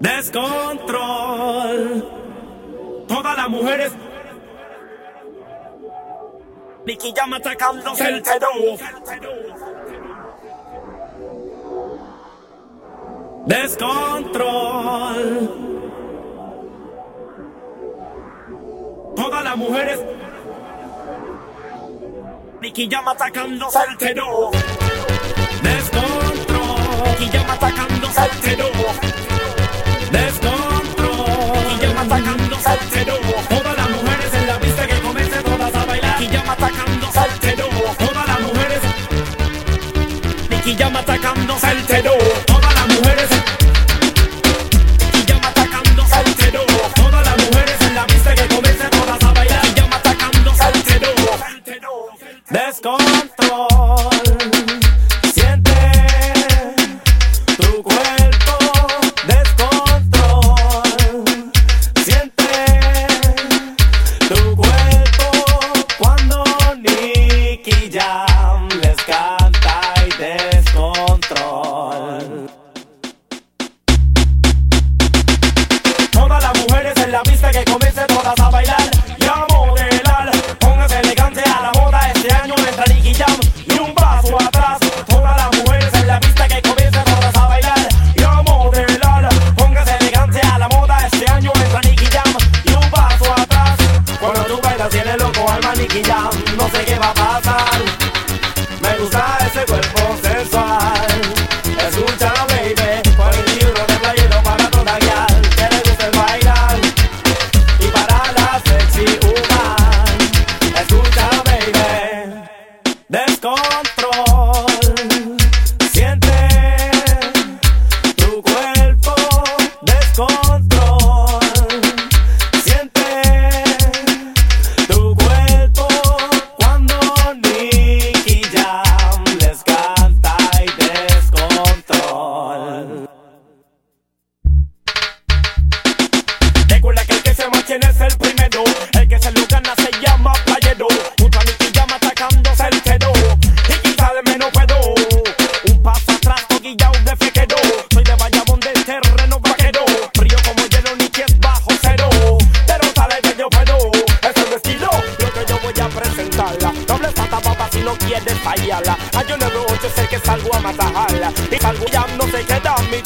Descontrol. Todas las mujeres. Nicky llama atacándose el tenor. Descontrol. Todas las mujeres. Nicky llama atacándose el tenor. Descontrol. Nicky llama atacándose el tenor. Llama atacando saltero. Todas las mujeres. Y llama atacando saltero. Todas las mujeres en la pista que comiencen todas a bailar. Y llama atacando saltero. Descontrol. down. El que se lo gana se llama playero. Junto a Nicky Jam atacándose el cero, y quizá de menos puedo. Un paso atrás, toquillao de fequero. Soy de Bayamón del terreno vaquero, frío como hielo, Nicky es bajo cero. Pero sale que yo puedo, es mi estilo, lo que yo voy a presentarla. Doble pata papa si no quieres fallarla. Hay un 98 sé que salgo a matarla, y salgo ya no se queda mi.